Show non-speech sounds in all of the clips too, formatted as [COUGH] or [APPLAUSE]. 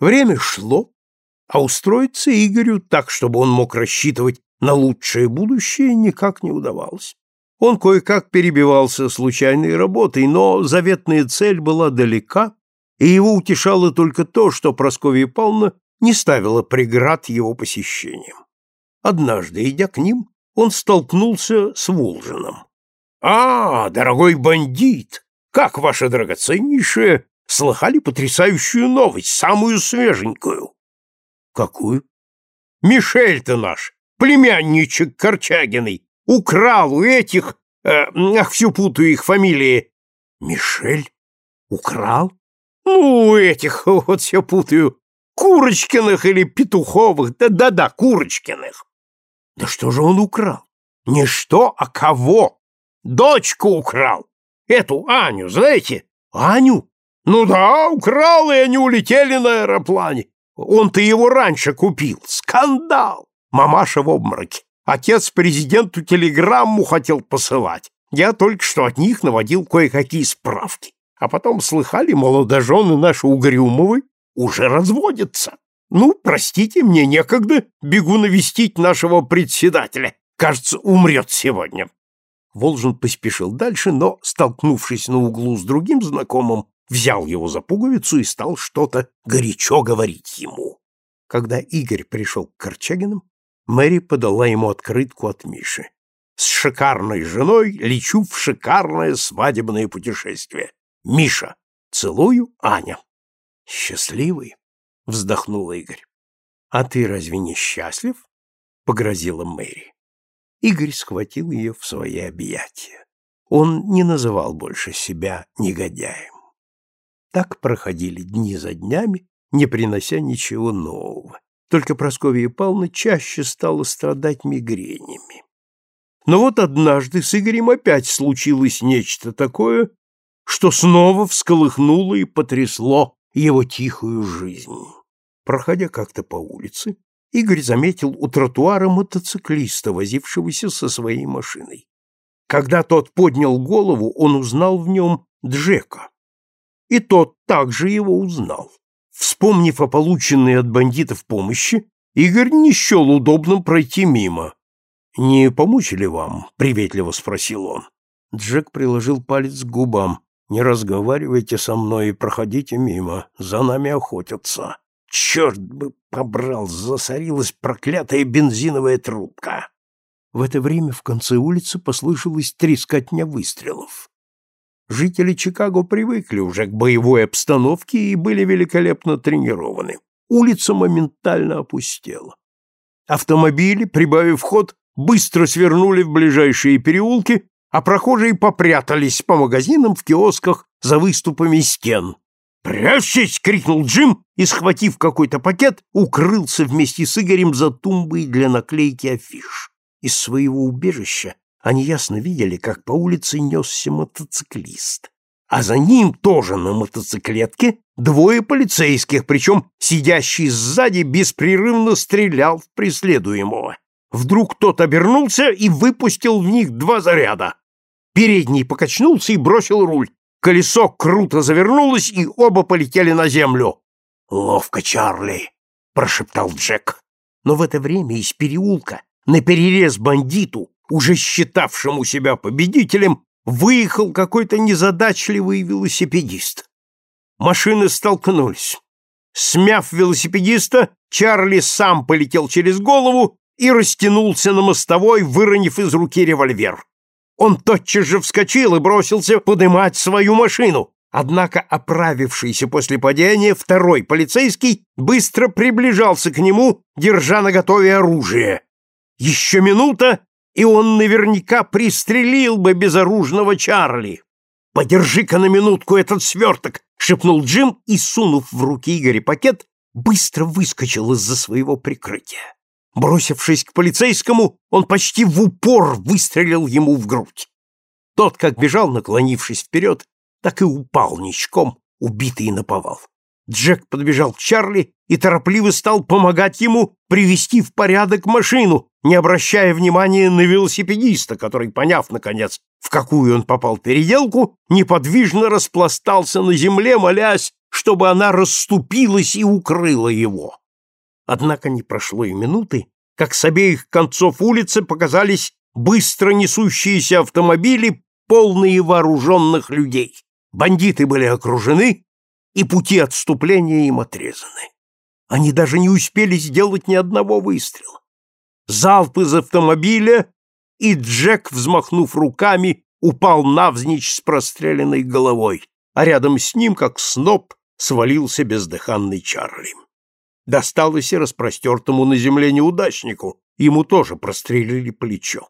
Время шло, а устроиться Игорю так, чтобы он мог рассчитывать на лучшее будущее, никак не удавалось. Он кое-как перебивался случайной работой, но заветная цель была далека, и его утешало только то, что Прасковья Павловна не ставила преград его посещениям. Однажды, идя к ним, он столкнулся с Волжином. «А, дорогой бандит! Как ваша драгоценнейшая! Слыхали потрясающую новость, самую свеженькую?» «Какую?» «Мишель-то наш, племянничек Корчагиной, украл у этих... Э, ах, всю путаю их фамилии». «Мишель? Украл?» «Ну, у этих, [LAUGHS] вот все путаю, Курочкиных или Петуховых, да-да-да, Курочкиных». «Да что же он украл?» «Не что, а кого? Дочку украл. Эту Аню, знаете? Аню? Ну да, украл, и они улетели на аэроплане. Он-то его раньше купил. Скандал! Мамаша в обмороке. Отец президенту телеграмму хотел посылать. Я только что от них наводил кое-какие справки. А потом слыхали, молодожены наши Угрюмовы уже разводятся. Ну, простите, мне некогда, бегу навестить нашего председателя. Кажется, умрет сегодня. Волжин поспешил дальше, но, столкнувшись на углу с другим знакомым, взял его за пуговицу и стал что-то горячо говорить ему. Когда Игорь пришел к Корчагинам, Мэри подала ему открытку от Миши. «С шикарной женой лечу в шикарное свадебное путешествие. Миша, целую, Аня». «Счастливый?» — вздохнул Игорь. «А ты разве не счастлив?» — погрозила Мэри. Игорь схватил ее в свои объятия. Он не называл больше себя негодяем. Так проходили дни за днями, не принося ничего нового. Только Прасковья Павловна чаще стала страдать мигренями. Но вот однажды с Игорем опять случилось нечто такое, что снова всколыхнуло и потрясло его тихую жизнь. Проходя как-то по улице, Игорь заметил у тротуара мотоциклиста, возившегося со своей машиной. Когда тот поднял голову, он узнал в нем Джека. И тот также его узнал. Вспомнив о полученной от бандитов помощи, Игорь не счел удобным пройти мимо. «Не помочь ли вам?» — приветливо спросил он. Джек приложил палец к губам. «Не разговаривайте со мной и проходите мимо. За нами охотятся». Черт бы побрал, засорилась проклятая бензиновая трубка. В это время в конце улицы послышалась трескотня выстрелов. Жители Чикаго привыкли уже к боевой обстановке и были великолепно тренированы. Улица моментально опустела. Автомобили, прибавив ход, быстро свернули в ближайшие переулки, а прохожие попрятались по магазинам в киосках за выступами стен. «Прячьтесь!» — крикнул Джим и, схватив какой-то пакет, укрылся вместе с Игорем за тумбой для наклейки афиш. Из своего убежища они ясно видели, как по улице несся мотоциклист. А за ним тоже на мотоциклетке двое полицейских, причем сидящий сзади беспрерывно стрелял в преследуемого. Вдруг тот обернулся и выпустил в них два заряда. Передний покачнулся и бросил руль. Колесо круто завернулось, и оба полетели на землю. «Ловко, Чарли!» — прошептал Джек. Но в это время из переулка, на перерез бандиту, уже считавшему себя победителем, выехал какой-то незадачливый велосипедист. Машины столкнулись. Смяв велосипедиста, Чарли сам полетел через голову и растянулся на мостовой, выронив из руки револьвер. Он тотчас же вскочил и бросился подымать свою машину. Однако оправившийся после падения второй полицейский быстро приближался к нему, держа наготове оружие. Еще минута, и он наверняка пристрелил бы безоружного Чарли. «Подержи-ка на минутку этот сверток!» — шепнул Джим и, сунув в руки Игоря пакет, быстро выскочил из-за своего прикрытия. Бросившись к полицейскому, он почти в упор выстрелил ему в грудь. Тот, как бежал, наклонившись вперед, так и упал ничком, убитый наповал. Джек подбежал к Чарли и торопливо стал помогать ему привести в порядок машину, не обращая внимания на велосипедиста, который, поняв, наконец, в какую он попал переделку, неподвижно распластался на земле, молясь, чтобы она расступилась и укрыла его. Однако не прошло и минуты, как с обеих концов улицы показались быстро несущиеся автомобили, полные вооруженных людей. Бандиты были окружены, и пути отступления им отрезаны. Они даже не успели сделать ни одного выстрела. Залп из автомобиля, и Джек, взмахнув руками, упал навзничь с простреленной головой, а рядом с ним, как сноп, свалился бездыханный Чарли. Досталось и распростертому на земле неудачнику, ему тоже прострелили плечо.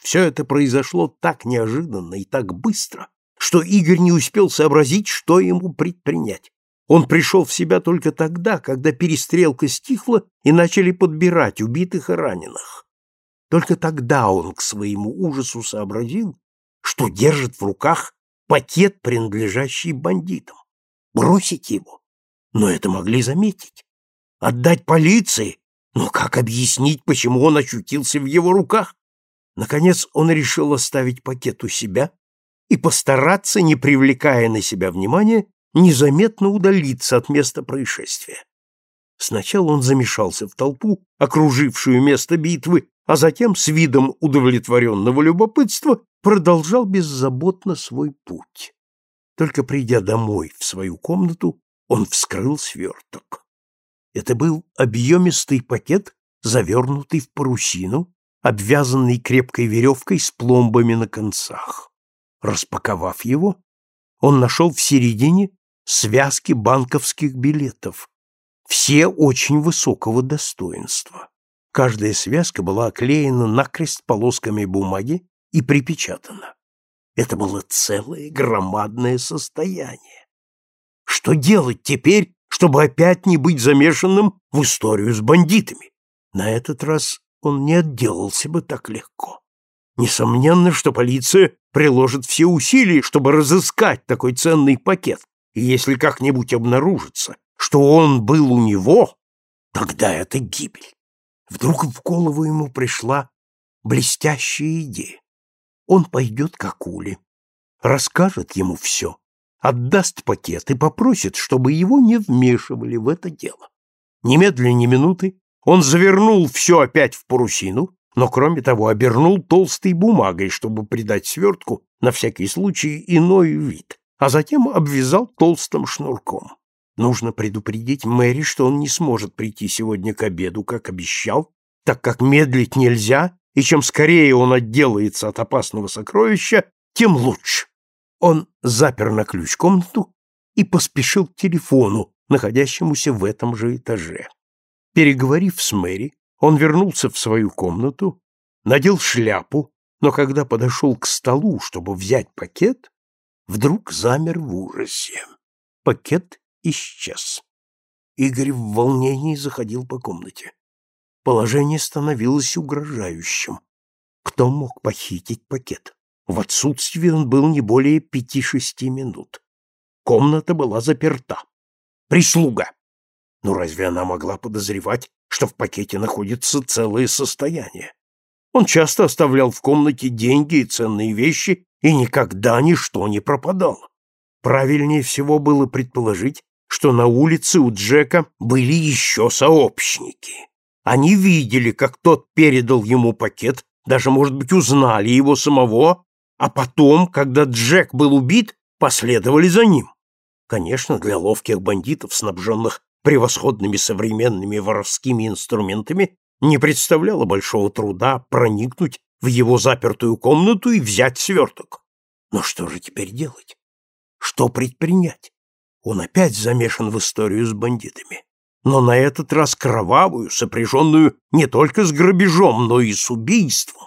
Все это произошло так неожиданно и так быстро, что Игорь не успел сообразить, что ему предпринять. Он пришел в себя только тогда, когда перестрелка стихла и начали подбирать убитых и раненых. Только тогда он к своему ужасу сообразил, что держит в руках пакет, принадлежащий бандитам. Бросить его? Но это могли заметить. Отдать полиции? Но как объяснить, почему он очутился в его руках? Наконец он решил оставить пакет у себя и постараться, не привлекая на себя внимания, незаметно удалиться от места происшествия. Сначала он замешался в толпу, окружившую место битвы, а затем с видом удовлетворенного любопытства продолжал беззаботно свой путь. Только придя домой в свою комнату, он вскрыл сверток. Это был объемистый пакет, завернутый в парусину, обвязанный крепкой веревкой с пломбами на концах. Распаковав его, он нашел в середине связки банковских билетов, все очень высокого достоинства. Каждая связка была оклеена накрест полосками бумаги и припечатана. Это было целое громадное состояние. Что делать теперь, чтобы опять не быть замешанным в историю с бандитами? На этот раз он не отделался бы так легко. Несомненно, что полиция приложит все усилия, чтобы разыскать такой ценный пакет, и если как-нибудь обнаружится, что он был у него, тогда это гибель. Вдруг в голову ему пришла блестящая идея. Он пойдет к Акуле, расскажет ему все, отдаст пакет и попросит, чтобы его не вмешивали в это дело. Немедленно ни минуты он завернул все опять в парусину, но, кроме того, обернул толстой бумагой, чтобы придать свертку, на всякий случай, иной вид, а затем обвязал толстым шнурком. Нужно предупредить Мэри, что он не сможет прийти сегодня к обеду, как обещал, так как медлить нельзя, и чем скорее он отделается от опасного сокровища, тем лучше. Он запер на ключ комнату и поспешил к телефону, находящемуся в этом же этаже. Переговорив с Мэри, он вернулся в свою комнату, надел шляпу, но когда подошел к столу, чтобы взять пакет, вдруг замер в ужасе. Пакет исчез. Игорь в волнении заходил по комнате. Положение становилось угрожающим. Кто мог похитить пакет? В отсутствии он был не более пяти-шести минут. Комната была заперта. Прислуга. Но разве она могла подозревать, что в пакете находится целое состояние? Он часто оставлял в комнате деньги и ценные вещи, и никогда ничто не пропадало. Правильнее всего было предположить, что на улице у Джека были еще сообщники. Они видели, как тот передал ему пакет, даже, может быть, узнали его самого, а потом, когда Джек был убит, последовали за ним. Конечно, для ловких бандитов, снабженных превосходными современными воровскими инструментами, не представляло большого труда проникнуть в его запертую комнату и взять сверток. Но что же теперь делать? Что предпринять? Он опять замешан в историю с бандитами. Но на этот раз кровавую, сопряженную не только с грабежом, но и с убийством.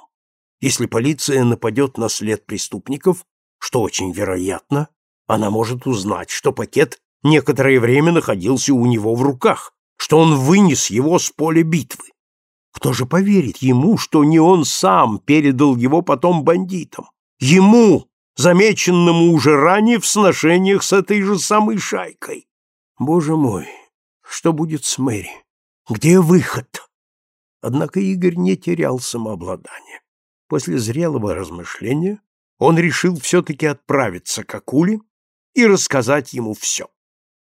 Если полиция нападет на след преступников, что очень вероятно, она может узнать, что пакет некоторое время находился у него в руках, что он вынес его с поля битвы. Кто же поверит ему, что не он сам передал его потом бандитам? Ему, замеченному уже ранее в сношениях с этой же самой шайкой. Боже мой, что будет с Мэри? Где выход? Однако Игорь не терял самообладания. После зрелого размышления он решил все-таки отправиться к Акуле и рассказать ему все.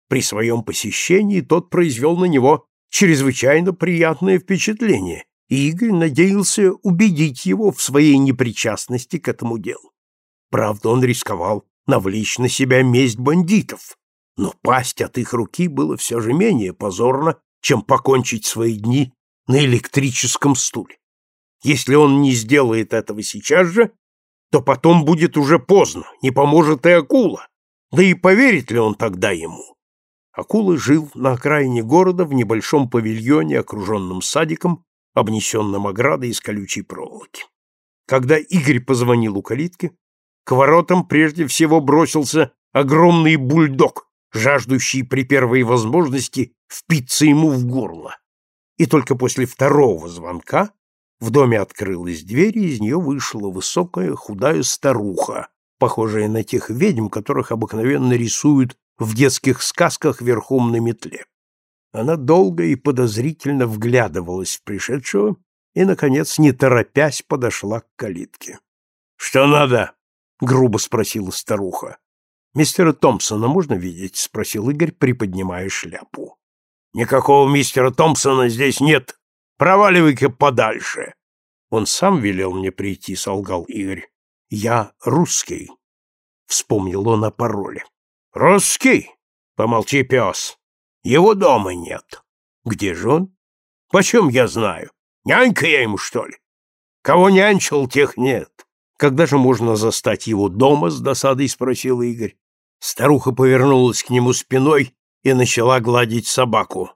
При своем посещении тот произвел на него чрезвычайно приятное впечатление, и Игорь надеялся убедить его в своей непричастности к этому делу. Правда, он рисковал навлечь на себя месть бандитов, но пасть от их руки было все же менее позорно, чем покончить свои дни на электрическом стуле. Если он не сделает этого сейчас же, то потом будет уже поздно, не поможет и акула. Да и поверит ли он тогда ему? Акула жил на окраине города в небольшом павильоне, окруженном садиком, обнесенном оградой из колючей проволоки. Когда Игорь позвонил у калитки, к воротам прежде всего бросился огромный бульдог, жаждущий при первой возможности впиться ему в горло. И только после второго звонка в доме открылась дверь, и из нее вышла высокая худая старуха, похожая на тех ведьм, которых обыкновенно рисуют в детских сказках верхом на метле. Она долго и подозрительно вглядывалась в пришедшего и, наконец, не торопясь, подошла к калитке. — Что надо? — грубо спросила старуха. — Мистера Томпсона можно видеть? — спросил Игорь, приподнимая шляпу. — Никакого мистера Томпсона здесь нет. Проваливай-ка подальше. Он сам велел мне прийти, — солгал Игорь. — Я русский. Вспомнил он о пароле. — Русский? Помолчи, пес. Его дома нет. Где же он? Почем я знаю? Нянька я ему, что ли? Кого нянчил, тех нет. Когда же можно застать его дома, с досадой спросил Игорь. Старуха повернулась к нему спиной и начала гладить собаку.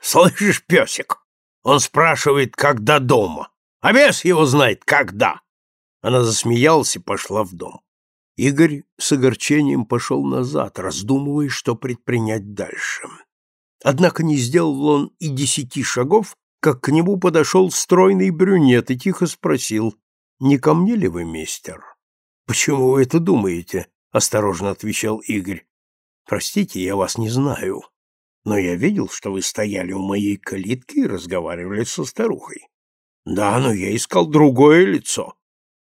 Слышишь, песик? Он спрашивает, когда дома. А бес его знает, когда. Она засмеялась и пошла в дом. Игорь с огорчением пошел назад, раздумывая, что предпринять дальше. Однако не сделал он и десяти шагов, как к нему подошел стройный брюнет и тихо спросил, «Не ко мне ли вы, мистер?» «Почему вы это думаете?» — осторожно отвечал Игорь. «Простите, я вас не знаю, но я видел, что вы стояли у моей калитки и разговаривали со старухой. Да, но я искал другое лицо.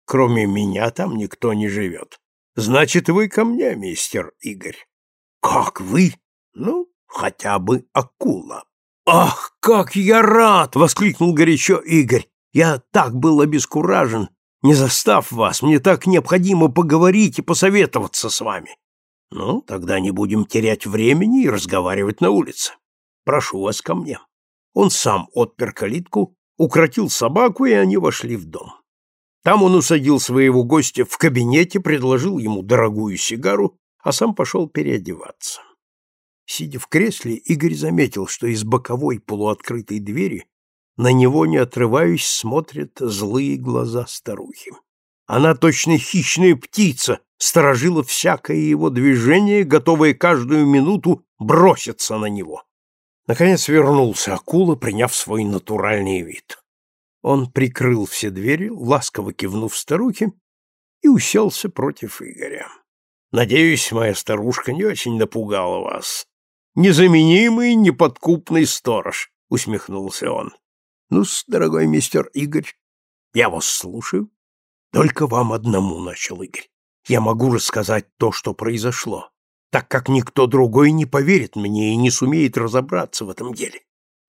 Кроме меня там никто не живет. Значит, вы ко мне, мистер Игорь». «Как вы?» «Ну, хотя бы акула. «Ах, как я рад!» — воскликнул горячо Игорь. «Я так был обескуражен. Не застав вас, мне так необходимо поговорить и посоветоваться с вами. Ну, тогда не будем терять времени и разговаривать на улице. Прошу вас ко мне». Он сам отпер калитку, укротил собаку, и они вошли в дом. Там он усадил своего гостя в кабинете, предложил ему дорогую сигару, а сам пошел переодеваться. Сидя в кресле, Игорь заметил, что из боковой полуоткрытой двери на него, не отрываясь, смотрят злые глаза старухи. Она, точно хищная птица, сторожила всякое его движение, готовая каждую минуту броситься на него. Наконец вернулся акула, приняв свой натуральный вид. Он прикрыл все двери, ласково кивнув старухе, и уселся против Игоря. «Надеюсь, моя старушка не очень напугала вас», незаменимый, неподкупный сторож, — усмехнулся он. — Ну, дорогой мистер Игорь, я вас слушаю. Только вам одному, — начал Игорь. Я могу рассказать то, что произошло, так как никто другой не поверит мне и не сумеет разобраться в этом деле.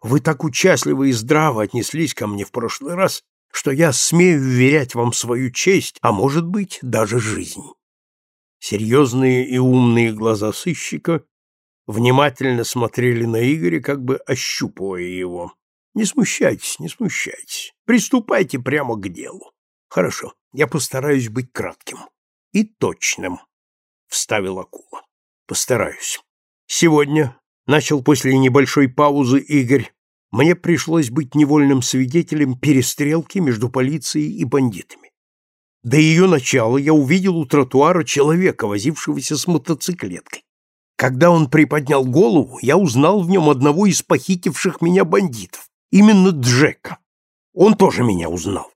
Вы так участливо и здраво отнеслись ко мне в прошлый раз, что я смею вверять вам свою честь, а может быть, даже жизнь. Серьезные и умные глаза сыщика внимательно смотрели на Игоря, как бы ощупывая его. Не смущайтесь, не смущайтесь. Приступайте прямо к делу. Хорошо, я постараюсь быть кратким и точным, вставил акула. Постараюсь. Сегодня, начал после небольшой паузы Игорь, мне пришлось быть невольным свидетелем перестрелки между полицией и бандитами. До ее начала я увидел у тротуара человека, возившегося с мотоциклеткой. Когда он приподнял голову, я узнал в нем одного из похитивших меня бандитов, именно Джека. Он тоже меня узнал.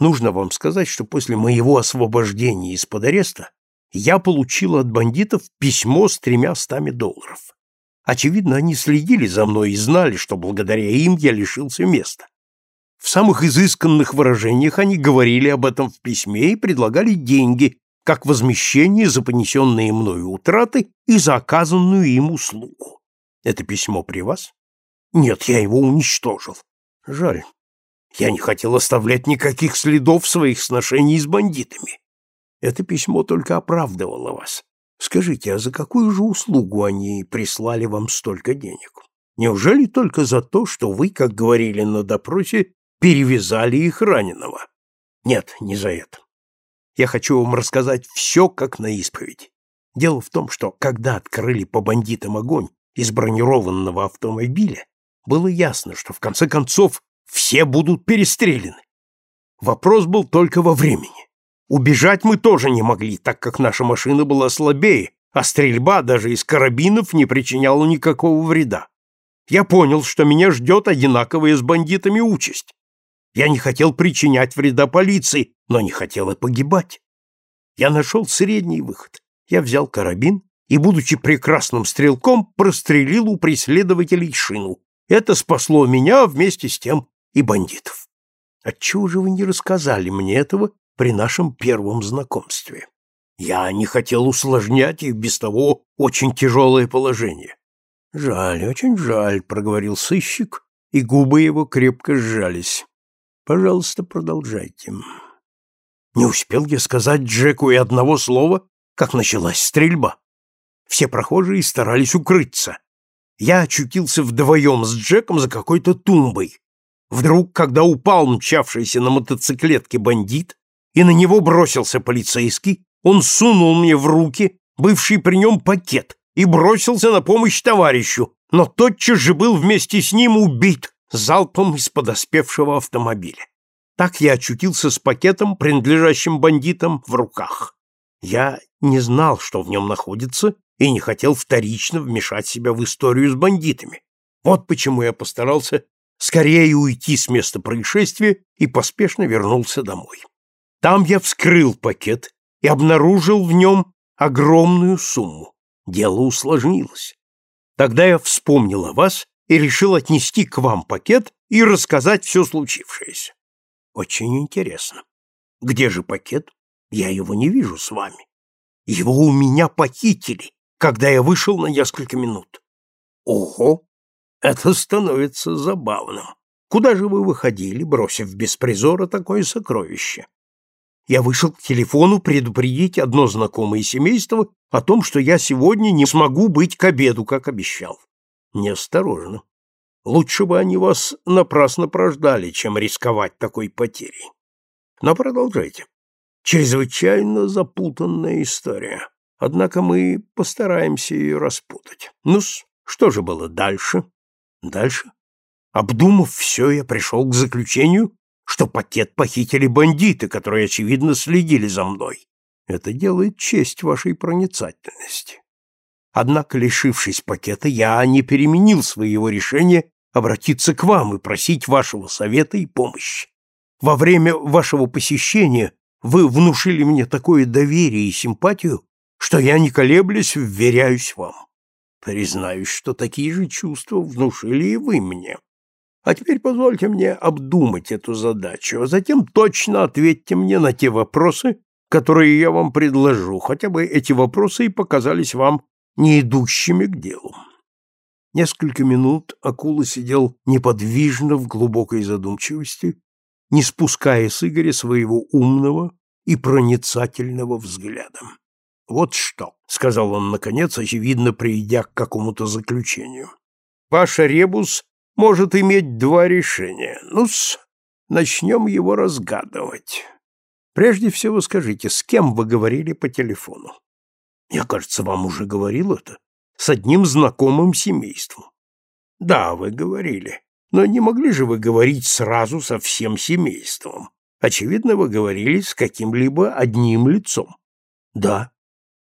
Нужно вам сказать, что после моего освобождения из-под ареста я получил от бандитов письмо с тремя стами долларов. Очевидно, они следили за мной и знали, что благодаря им я лишился места. В самых изысканных выражениях они говорили об этом в письме и предлагали деньги, как возмещение за понесенные мною утраты и за оказанную им услугу. Это письмо при вас? Нет, я его уничтожил. Жаль. Я не хотел оставлять никаких следов своих сношений с бандитами. Это письмо только оправдывало вас. Скажите, а за какую же услугу они прислали вам столько денег? Неужели только за то, что вы, как говорили на допросе, перевязали их раненого? Нет, не за это. Я хочу вам рассказать все, как на исповедь. Дело в том, что когда открыли по бандитам огонь из бронированного автомобиля, было ясно, что в конце концов все будут перестреляны. Вопрос был только во времени. Убежать мы тоже не могли, так как наша машина была слабее, а стрельба даже из карабинов не причиняла никакого вреда. Я понял, что меня ждет одинаковая с бандитами участь. Я не хотел причинять вреда полиции, но не хотел и погибать. Я нашел средний выход. Я взял карабин и, будучи прекрасным стрелком, прострелил у преследователей шину. Это спасло меня вместе с тем и бандитов. Отчего же вы не рассказали мне этого при нашем первом знакомстве. Я не хотел усложнять их без того очень тяжелое положение. Жаль, очень жаль, проговорил сыщик, и губы его крепко сжались. Пожалуйста, продолжайте. Не успел я сказать Джеку и одного слова, как началась стрельба. Все прохожие старались укрыться. Я очутился вдвоем с Джеком за какой-то тумбой. Вдруг, когда упал мчавшийся на мотоциклетке бандит, и на него бросился полицейский, он сунул мне в руки бывший при нем пакет и бросился на помощь товарищу, но тотчас же был вместе с ним убит залпом из подоспевшего автомобиля. Так я очутился с пакетом, принадлежащим бандитам, в руках. Я не знал, что в нем находится, и не хотел вторично вмешать себя в историю с бандитами. Вот почему я постарался скорее уйти с места происшествия и поспешно вернулся домой. Там я вскрыл пакет и обнаружил в нем огромную сумму. Дело усложнилось. Тогда я вспомнил о вас и решил отнести к вам пакет и рассказать все случившееся. Очень интересно. Где же пакет? Я его не вижу с вами. Его у меня похитили, когда я вышел на несколько минут. Ого! Это становится забавным. Куда же вы выходили, бросив без призора такое сокровище? Я вышел к телефону предупредить одно знакомое семейство о том, что я сегодня не смогу быть к обеду, как обещал. Неосторожно. Лучше бы они вас напрасно прождали, чем рисковать такой потерей. Но продолжайте. Чрезвычайно запутанная история. Однако мы постараемся ее распутать. ну что же было дальше? Дальше? Обдумав все, я пришел к заключению, что пакет похитили бандиты, которые, очевидно, следили за мной. Это делает честь вашей проницательности. Однако, лишившись пакета, я не переменил своего решения обратиться к вам и просить вашего совета и помощи. Во время вашего посещения вы внушили мне такое доверие и симпатию, что я, не колеблясь, вверяюсь вам. Признаюсь, что такие же чувства внушили и вы мне. А теперь позвольте мне обдумать эту задачу, а затем точно ответьте мне на те вопросы, которые я вам предложу, хотя бы эти вопросы и показались вам не идущими к делу. Несколько минут акула сидел неподвижно в глубокой задумчивости, не спуская с Игоря своего умного и проницательного взгляда. «Вот что», — сказал он, наконец, очевидно, придя к какому-то заключению. «Ваш ребус может иметь два решения. Ну-с, начнем его разгадывать. Прежде всего скажите, с кем вы говорили по телефону? Я, кажется, вам уже говорил это. С одним знакомым семейством. Да, вы говорили. Но не могли же вы говорить сразу со всем семейством? Очевидно, вы говорили с каким-либо одним лицом. Да.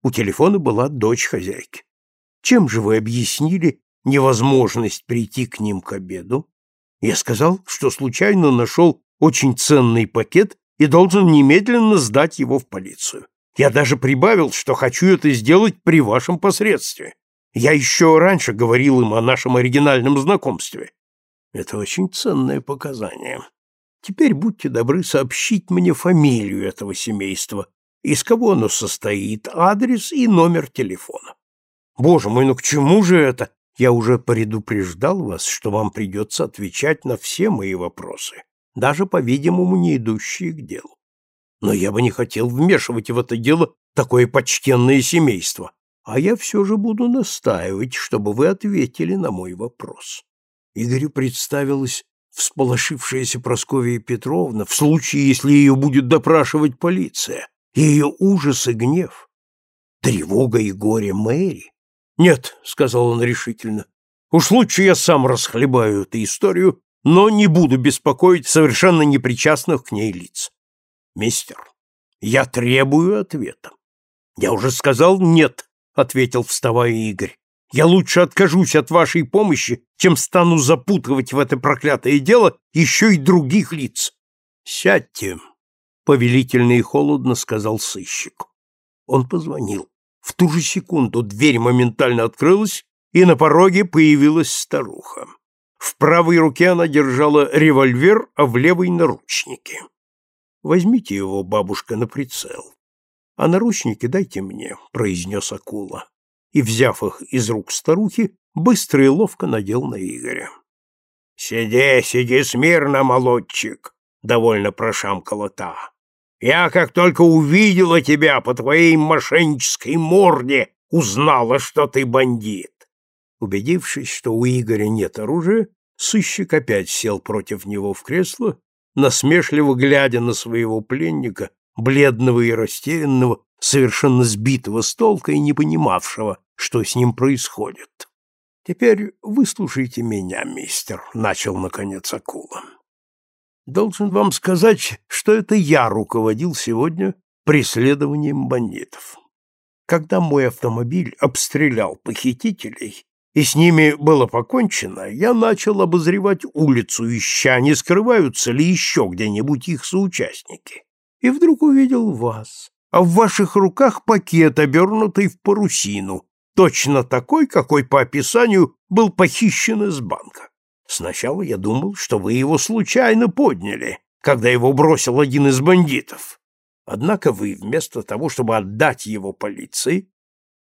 У телефона была дочь хозяйки. Чем же вы объяснили невозможность прийти к ним к обеду, я сказал, что случайно нашел очень ценный пакет и должен немедленно сдать его в полицию. Я даже прибавил, что хочу это сделать при вашем посредстве. Я еще раньше говорил им о нашем оригинальном знакомстве. Это очень ценное показание. Теперь будьте добры сообщить мне фамилию этого семейства, из кого оно состоит, адрес и номер телефона. Боже мой, ну к чему же это? Я уже предупреждал вас, что вам придется отвечать на все мои вопросы, даже, по-видимому, не идущие к делу. Но я бы не хотел вмешивать в это дело такое почтенное семейство, а я все же буду настаивать, чтобы вы ответили на мой вопрос. Игорю представилась всполошившаяся Прасковья Петровна в случае, если ее будет допрашивать полиция, ее ужас и гнев, тревога и горе Мэри. «Нет», — сказал он решительно, — «уж лучше я сам расхлебаю эту историю, но не буду беспокоить совершенно непричастных к ней лиц. Мистер, я требую ответа». «Я уже сказал нет», — ответил, вставая Игорь. Я лучше откажусь от вашей помощи, чем стану запутывать в это проклятое дело еще и других лиц. Сядьте, повелительно и холодно сказал сыщик. Он позвонил. В ту же секунду дверь моментально открылась, и на пороге появилась старуха. В правой руке она держала револьвер, а в левой — наручники. «Возьмите его, бабушка, на прицел. А наручники дайте мне», — произнес акула и, взяв их из рук старухи, быстро и ловко надел на Игоря. — Сиди, сиди смирно, молодчик, — довольно прошамкала та. — Я, как только увидела тебя по твоей мошеннической морде, узнала, что ты бандит. Убедившись, что у Игоря нет оружия, сыщик опять сел против него в кресло, насмешливо глядя на своего пленника, бледного и растерянного, совершенно сбитого с толка и не понимавшего, что с ним происходит. «Теперь выслушайте меня, мистер», — начал, наконец, акула. «Должен вам сказать, что это я руководил сегодня преследованием бандитов. Когда мой автомобиль обстрелял похитителей, и с ними было покончено, я начал обозревать улицу, ища, не скрываются ли еще где-нибудь их соучастники. И вдруг увидел вас, а в ваших руках пакет, обернутый в парусину, точно такой, какой по описанию был похищен из банка. Сначала я думал, что вы его случайно подняли, когда его бросил один из бандитов. Однако вы, вместо того, чтобы отдать его полиции,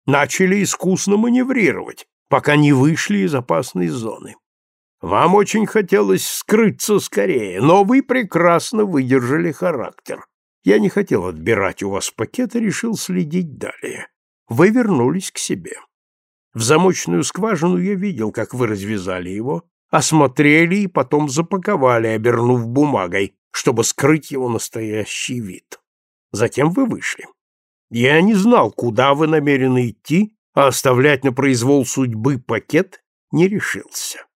начали искусно маневрировать, пока не вышли из опасной зоны. Вам очень хотелось скрыться скорее, но вы прекрасно выдержали характер. Я не хотел отбирать у вас пакет и решил следить далее. Вы вернулись к себе. В замочную скважину я видел, как вы развязали его, осмотрели и потом запаковали, обернув бумагой, чтобы скрыть его настоящий вид. Затем вы вышли. Я не знал, куда вы намерены идти, а оставлять на произвол судьбы пакет не решился.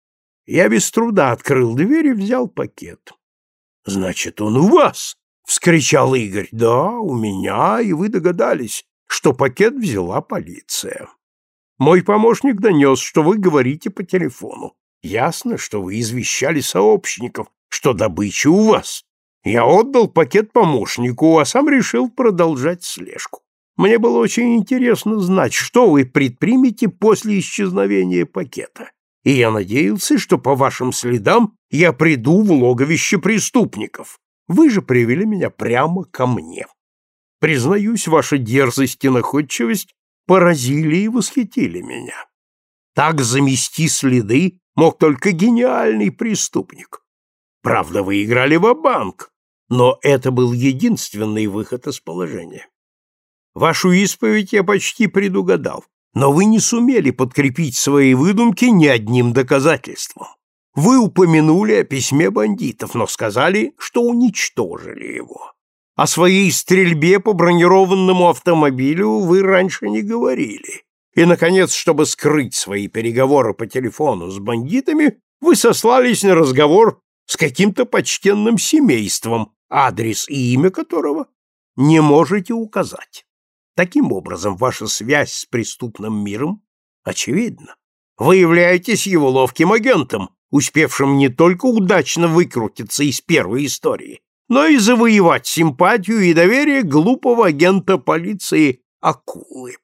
Я без труда открыл дверь и взял пакет. — Значит, он у вас? — вскричал Игорь. — Да, у меня, и вы догадались, что пакет взяла полиция. Мой помощник донес, что вы говорите по телефону. Ясно, что вы извещали сообщников, что добыча у вас. Я отдал пакет помощнику, а сам решил продолжать слежку. Мне было очень интересно знать, что вы предпримете после исчезновения пакета. И я надеялся, что по вашим следам я приду в логовище преступников. Вы же привели меня прямо ко мне. Признаюсь, ваша дерзость и находчивость поразили и восхитили меня. Так замести следы мог только гениальный преступник. Правда, вы играли в банк но это был единственный выход из положения. Вашу исповедь я почти предугадал, но вы не сумели подкрепить свои выдумки ни одним доказательством. Вы упомянули о письме бандитов, но сказали, что уничтожили его. О своей стрельбе по бронированному автомобилю вы раньше не говорили. И, наконец, чтобы скрыть свои переговоры по телефону с бандитами, вы сослались на разговор с каким-то почтенным семейством, адрес и имя которого не можете указать. Таким образом, ваша связь с преступным миром очевидна. Вы являетесь его ловким агентом, успевшим не только удачно выкрутиться из первой истории, но и завоевать симпатию и доверие глупого агента полиции Акулы.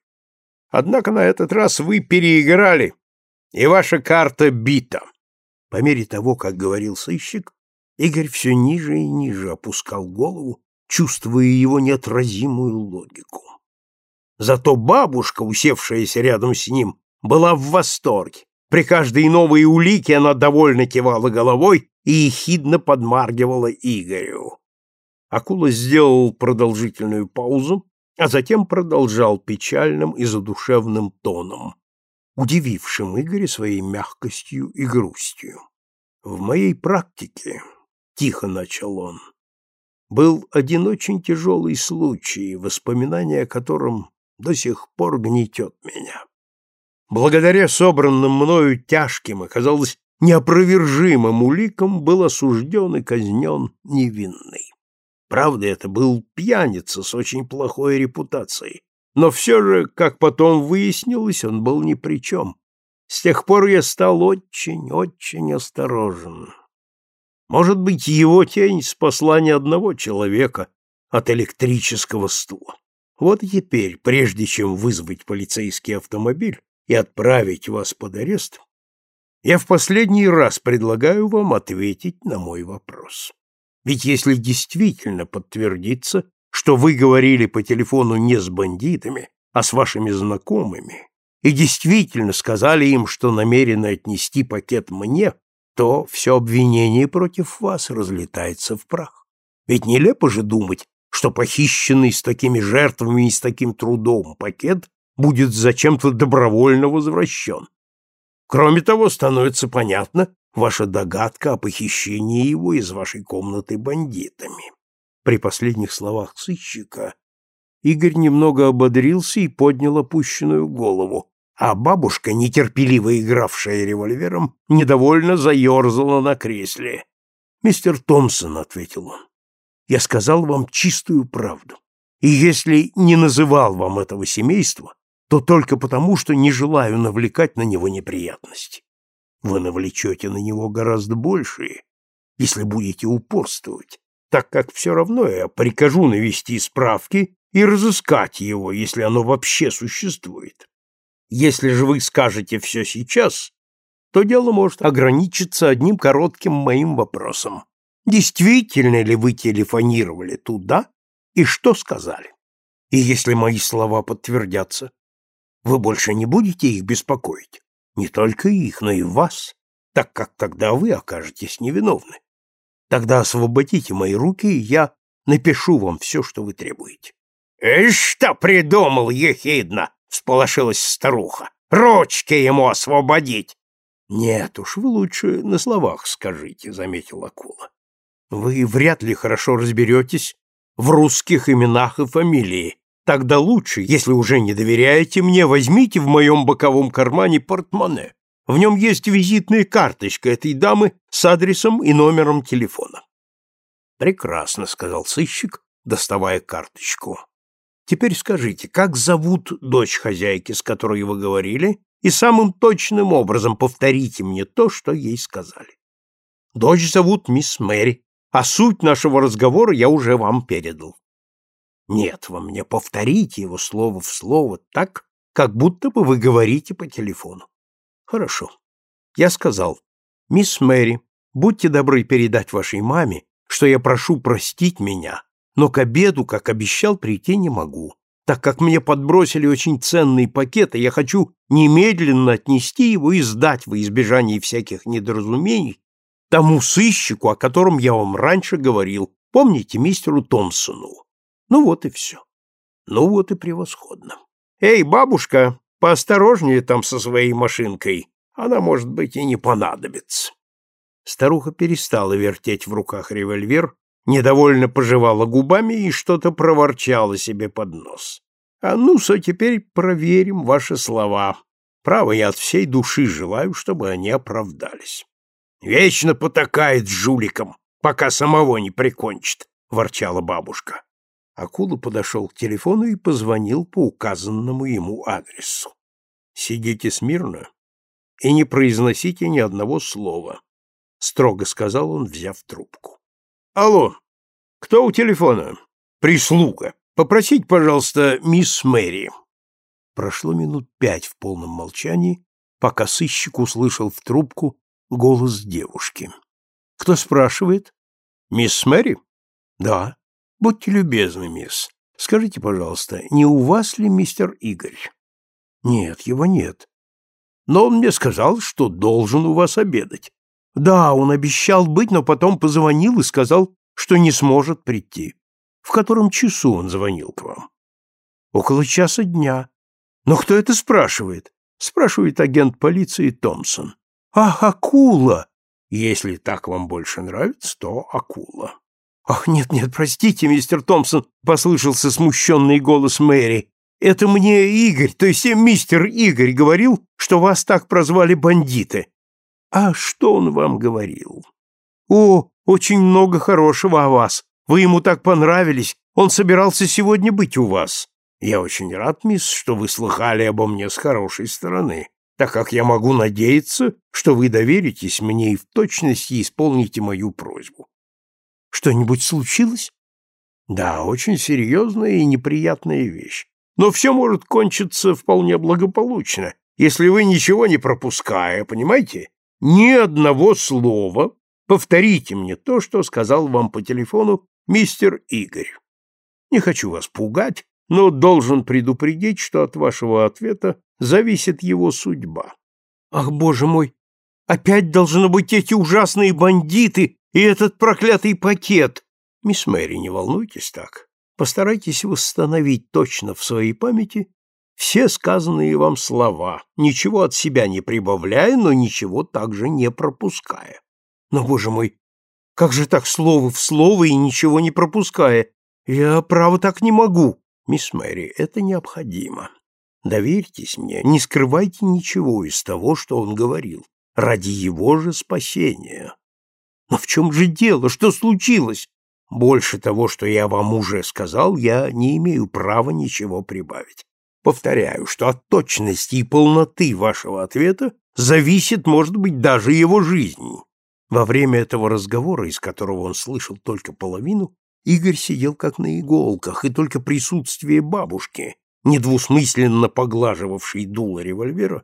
Однако на этот раз вы переиграли, и ваша карта бита. По мере того, как говорил сыщик, Игорь все ниже и ниже опускал голову, чувствуя его неотразимую логику. Зато бабушка, усевшаяся рядом с ним, была в восторге. При каждой новой улике она довольно кивала головой и ехидно подмаргивала Игорю. Акула сделал продолжительную паузу, а затем продолжал печальным и задушевным тоном, удивившим Игоря своей мягкостью и грустью. В моей практике, тихо начал он, был один очень тяжелый случай, воспоминание о котором до сих пор гнетет меня. Благодаря собранным мною тяжким, оказалось, неопровержимым уликам был осужден и казнен невинный. Правда, это был пьяница с очень плохой репутацией, но все же, как потом выяснилось, он был ни при чем. С тех пор я стал очень-очень осторожен. Может быть, его тень спасла не одного человека от электрического стула. Вот теперь, прежде чем вызвать полицейский автомобиль и отправить вас под арест, я в последний раз предлагаю вам ответить на мой вопрос. Ведь если действительно подтвердится, что вы говорили по телефону не с бандитами, а с вашими знакомыми, и действительно сказали им, что намерены отнести пакет мне, то все обвинение против вас разлетается в прах. Ведь нелепо же думать, что похищенный с такими жертвами и с таким трудом пакет будет зачем-то добровольно возвращен. Кроме того, становится понятно ваша догадка о похищении его из вашей комнаты бандитами. При последних словах сыщика Игорь немного ободрился и поднял опущенную голову, а бабушка, нетерпеливо игравшая револьвером, недовольно заерзала на кресле. «Мистер Томпсон», — ответил он, — «я сказал вам чистую правду. И если не называл вам этого семейства, то только потому, что не желаю навлекать на него неприятности. Вы навлечете на него гораздо большие, если будете упорствовать, так как все равно я прикажу навести справки и разыскать его, если оно вообще существует. Если же вы скажете все сейчас, то дело может ограничиться одним коротким моим вопросом. Действительно ли вы телефонировали туда и что сказали? И если мои слова подтвердятся, вы больше не будете их беспокоить? Не только их, но и вас, так как тогда вы окажетесь невиновны. Тогда освободите мои руки, и я напишу вам все, что вы требуете. — И что придумал, ехидно? всполошилась старуха. Ручки ему освободить. Нет уж, вы лучше на словах скажите, заметил акула. Вы вряд ли хорошо разберетесь в русских именах и фамилии. Тогда лучше, если уже не доверяете мне, возьмите в моем боковом кармане портмоне. В нем есть визитная карточка этой дамы с адресом и номером телефона. Прекрасно, сказал сыщик, доставая карточку. Теперь скажите, как зовут дочь хозяйки, с которой вы говорили, и самым точным образом повторите мне то, что ей сказали. Дочь зовут мисс Мэри, а суть нашего разговора я уже вам передал. Нет, вы мне повторите его слово в слово так, как будто бы вы говорите по телефону. Хорошо. Я сказал, мисс Мэри, будьте добры передать вашей маме, что я прошу простить меня но к обеду, как обещал, прийти не могу, так как мне подбросили очень ценный пакет, и я хочу немедленно отнести его и сдать во избежание всяких недоразумений тому сыщику, о котором я вам раньше говорил, помните, мистеру Томпсону. Ну вот и все. Ну вот и превосходно. Эй, бабушка, поосторожнее там со своей машинкой, она, может быть, и не понадобится. Старуха перестала вертеть в руках револьвер недовольно пожевала губами и что-то проворчала себе под нос. А ну-со, теперь проверим ваши слова. Право, я от всей души желаю, чтобы они оправдались. Вечно потакает жуликом, пока самого не прикончит, ворчала бабушка. Акула подошел к телефону и позвонил по указанному ему адресу. Сидите смирно и не произносите ни одного слова, строго сказал он, взяв трубку. Алло, кто у телефона? Прислуга. Попросить, пожалуйста, мисс Мэри. Прошло минут пять в полном молчании, пока сыщик услышал в трубку голос девушки. Кто спрашивает? Мисс Мэри? Да. Будьте любезны, мисс. Скажите, пожалуйста, не у вас ли мистер Игорь? Нет, его нет. но он мне сказал, что должен у вас обедать. Да, он обещал быть, но потом позвонил и сказал, что не сможет прийти. В котором часу он звонил к вам? Около часа дня. Но кто это спрашивает? Спрашивает агент полиции Томпсон. Ах, акула! Если так вам больше нравится, то акула. Ах, нет, нет, простите, мистер Томпсон, послышался смущенный голос Мэри. Это мне Игорь, то есть мистер Игорь говорил, что вас так прозвали бандиты. А что он вам говорил? О, очень много хорошего о вас. Вы ему так понравились. Он собирался сегодня быть у вас. Я очень рад, мисс, что вы слыхали обо мне с хорошей стороны, так как я могу надеяться, что вы доверитесь мне и в точности исполните мою просьбу. Что-нибудь случилось? Да, очень серьезная и неприятная вещь. Но все может кончиться вполне благополучно, если вы ничего не пропуская, понимаете? Ни одного слова повторите мне то, что сказал вам по телефону мистер Игорь. Не хочу вас пугать, но должен предупредить, что от вашего ответа зависит его судьба. Ах, боже мой, опять должны быть эти ужасные бандиты и этот проклятый пакет. Мисс Мэри, не волнуйтесь так. Постарайтесь восстановить точно в своей памяти все сказанные вам слова, ничего от себя не прибавляя, но ничего также не пропуская. Но, боже мой, как же так слово в слово и ничего не пропуская? Я, право, так не могу. Мисс Мэри, это необходимо. Доверьтесь мне, не скрывайте ничего из того, что он говорил, ради его же спасения. Но в чем же дело? Что случилось? Больше того, что я вам уже сказал, я не имею права ничего прибавить. Повторяю, что от точности и полноты вашего ответа зависит, может быть, даже его жизнь. Во время этого разговора, из которого он слышал только половину, Игорь сидел как на иголках, и только присутствие бабушки, недвусмысленно поглаживавшей дуло револьвера,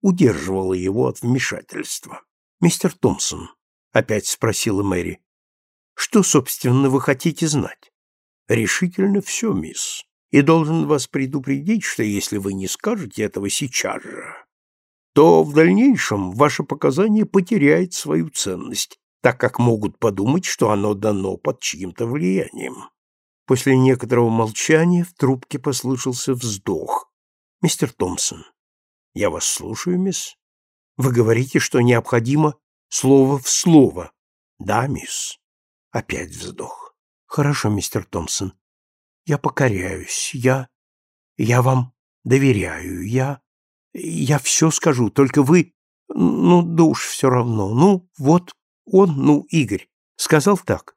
удерживало его от вмешательства. «Мистер Томпсон», — опять спросила Мэри, — «что, собственно, вы хотите знать?» «Решительно все, мисс, и должен вас предупредить, что если вы не скажете этого сейчас же, то в дальнейшем ваше показание потеряет свою ценность, так как могут подумать, что оно дано под чьим-то влиянием. После некоторого молчания в трубке послышался вздох. «Мистер Томпсон, я вас слушаю, мисс. Вы говорите, что необходимо слово в слово. Да, мисс. Опять вздох. Хорошо, мистер Томпсон. Я покоряюсь. Я... Я вам доверяю. Я... Я все скажу, только вы... Ну, да уж все равно. Ну, вот он, ну, Игорь, сказал так.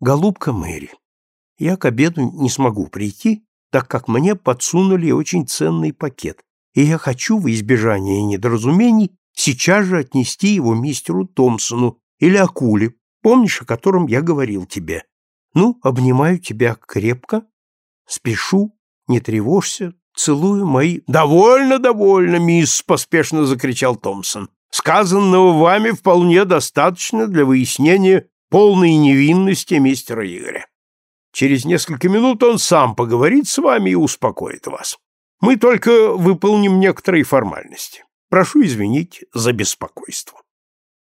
«Голубка Мэри, я к обеду не смогу прийти, так как мне подсунули очень ценный пакет, и я хочу в избежание недоразумений сейчас же отнести его мистеру Томпсону или Акуле, помнишь, о котором я говорил тебе? Ну, обнимаю тебя крепко, спешу, не тревожься, целую мои... «Довольно, довольно, мисс!» — поспешно закричал Томпсон. Сказанного вами вполне достаточно для выяснения полной невинности мистера Игоря. Через несколько минут он сам поговорит с вами и успокоит вас. Мы только выполним некоторые формальности. Прошу извинить за беспокойство.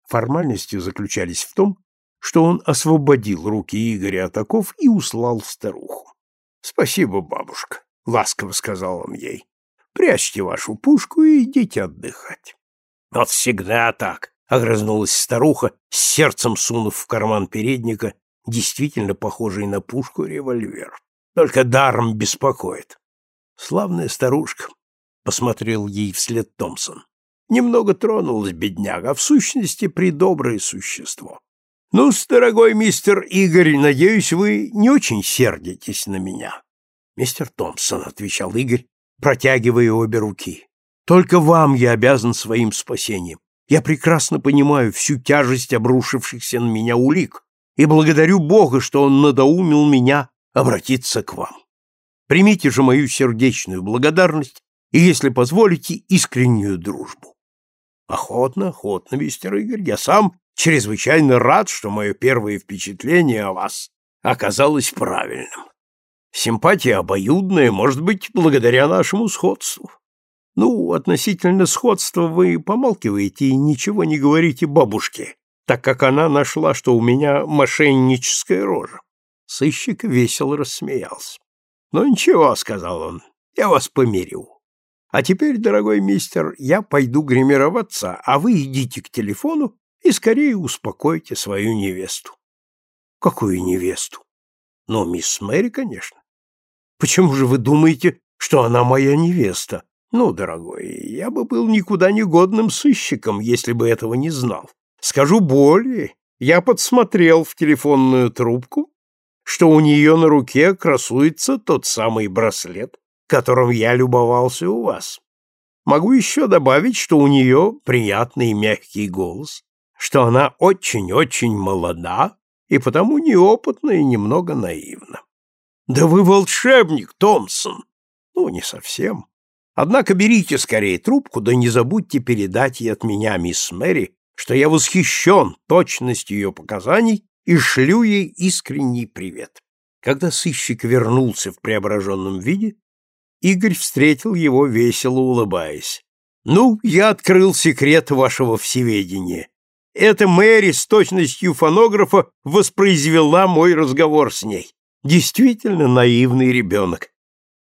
Формальности заключались в том, что он освободил руки Игоря от оков и услал старуху. — Спасибо, бабушка, — ласково сказал он ей. — Прячьте вашу пушку и идите отдыхать. Вот всегда так, — огрызнулась старуха, с сердцем сунув в карман передника, действительно похожий на пушку револьвер. Только даром беспокоит. Славная старушка, — посмотрел ей вслед Томпсон. Немного тронулась бедняга, а в сущности придоброе существо. ну дорогой мистер Игорь, надеюсь, вы не очень сердитесь на меня. Мистер Томпсон, — отвечал Игорь, протягивая обе руки. Только вам я обязан своим спасением. Я прекрасно понимаю всю тяжесть обрушившихся на меня улик и благодарю Бога, что Он надоумил меня обратиться к вам. Примите же мою сердечную благодарность и, если позволите, искреннюю дружбу. Охотно, охотно, мистер Игорь, я сам чрезвычайно рад, что мое первое впечатление о вас оказалось правильным. Симпатия обоюдная, может быть, благодаря нашему сходству. Ну, относительно сходства вы помалкиваете и ничего не говорите бабушке, так как она нашла, что у меня мошенническая рожа. Сыщик весело рассмеялся. «Ну ничего», — сказал он, — «я вас помирю. А теперь, дорогой мистер, я пойду гримироваться, а вы идите к телефону и скорее успокойте свою невесту». «Какую невесту?» «Ну, мисс Мэри, конечно». «Почему же вы думаете, что она моя невеста?» «Ну, дорогой, я бы был никуда не годным сыщиком, если бы этого не знал. Скажу более, я подсмотрел в телефонную трубку, что у нее на руке красуется тот самый браслет, которым я любовался у вас. Могу еще добавить, что у нее приятный мягкий голос, что она очень-очень молода и потому неопытна и немного наивна. Да вы волшебник, Томпсон! Ну, не совсем. Однако берите скорее трубку, да не забудьте передать ей от меня, мисс Мэри, что я восхищен точностью ее показаний и шлю ей искренний привет. Когда сыщик вернулся в преображенном виде, Игорь встретил его, весело улыбаясь. «Ну, я открыл секрет вашего всеведения. Эта Мэри с точностью фонографа воспроизвела мой разговор с ней. Действительно наивный ребенок.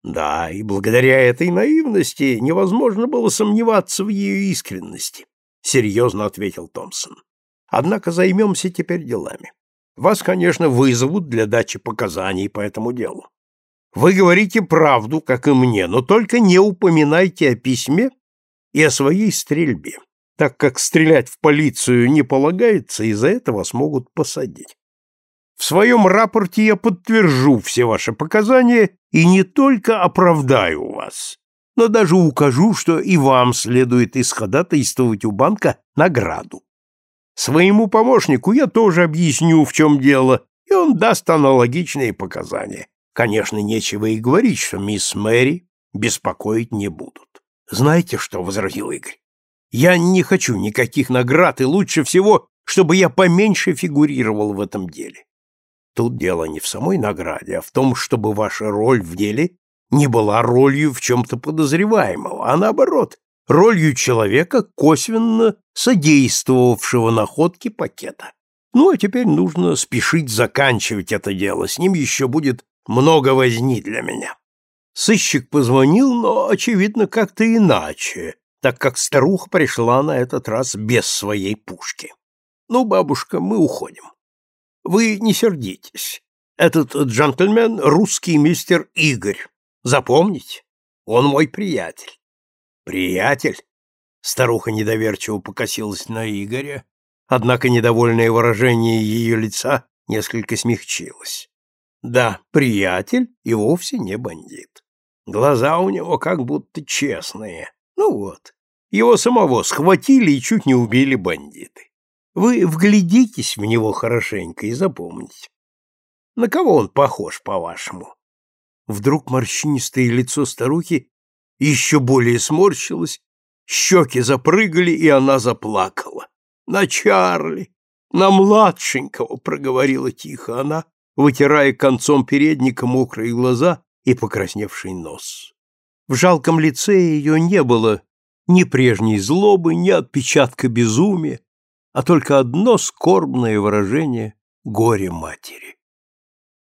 Да, и благодаря этой наивности невозможно было сомневаться в ее искренности серьезно ответил Томпсон. Однако займемся теперь делами. Вас, конечно, вызовут для дачи показаний по этому делу. Вы говорите правду, как и мне, но только не упоминайте о письме и о своей стрельбе, так как стрелять в полицию не полагается, и за это вас могут посадить. В своем рапорте я подтвержу все ваши показания и не только оправдаю вас, но даже укажу, что и вам следует исходатайствовать у банка награду. Своему помощнику я тоже объясню, в чем дело, и он даст аналогичные показания. Конечно, нечего и говорить, что мисс Мэри беспокоить не будут. Знаете что, — возразил Игорь, — я не хочу никаких наград, и лучше всего, чтобы я поменьше фигурировал в этом деле. Тут дело не в самой награде, а в том, чтобы ваша роль в деле не была ролью в чем-то подозреваемого, а наоборот, ролью человека, косвенно содействовавшего находке пакета. Ну, а теперь нужно спешить заканчивать это дело, с ним еще будет много возни для меня. Сыщик позвонил, но, очевидно, как-то иначе, так как старуха пришла на этот раз без своей пушки. Ну, бабушка, мы уходим. Вы не сердитесь. Этот джентльмен — русский мистер Игорь. Запомните, он мой приятель. Приятель? Старуха недоверчиво покосилась на Игоря, однако недовольное выражение ее лица несколько смягчилось. Да, приятель и вовсе не бандит. Глаза у него как будто честные. Ну вот, его самого схватили и чуть не убили бандиты. Вы вглядитесь в него хорошенько и запомните. На кого он похож, по-вашему? Вдруг морщинистое лицо старухи еще более сморщилось, щеки запрыгали, и она заплакала. «На Чарли! На младшенького!» — проговорила тихо она, вытирая концом передника мокрые глаза и покрасневший нос. В жалком лице ее не было ни прежней злобы, ни отпечатка безумия, а только одно скорбное выражение горя матери.